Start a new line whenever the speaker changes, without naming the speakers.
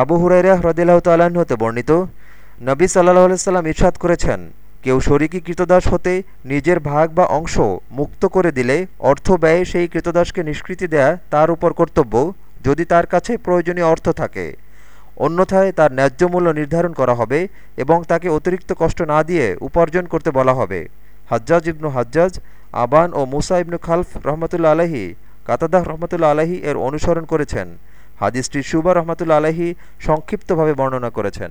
আবু হুরাইরা হ্রদিল্লাহ তাল্লাহ্ন হতে বর্ণিত, নবী সাল্লাহ আলাইসাল্লাম ইরশাদ করেছেন, কেউ শরিকি কৃতদাস হতে নিজের ভাগ বা অংশ মুক্ত করে দিলে অর্থ ব্যয়ে সেই কৃতদাসকে নিষ্কৃতি দেয়া তার উপর কর্তব্য, যদি তার কাছে প্রয়োজনীয় অর্থ থাকে। অন্যথায় তার ন্যায্য মূল্য নির্ধারণ করা হবে এবং তাকে অতিরিক্ত কষ্ট না দিয়ে উপার্জন করতে বলা হবে। হাজ্জাজ ইবনু হাজ্জাজ, আবান ও মুসা ইবনু খালফ রহমতুল্লা আলহী কাতাদাহ রহমতুল্লা আলহী এর অনুসরণ করেছেন। হাদিসটি সুবা রহমতুল্লা আলহী সংক্ষিপ্তভাবে বর্ণনা করেছেন।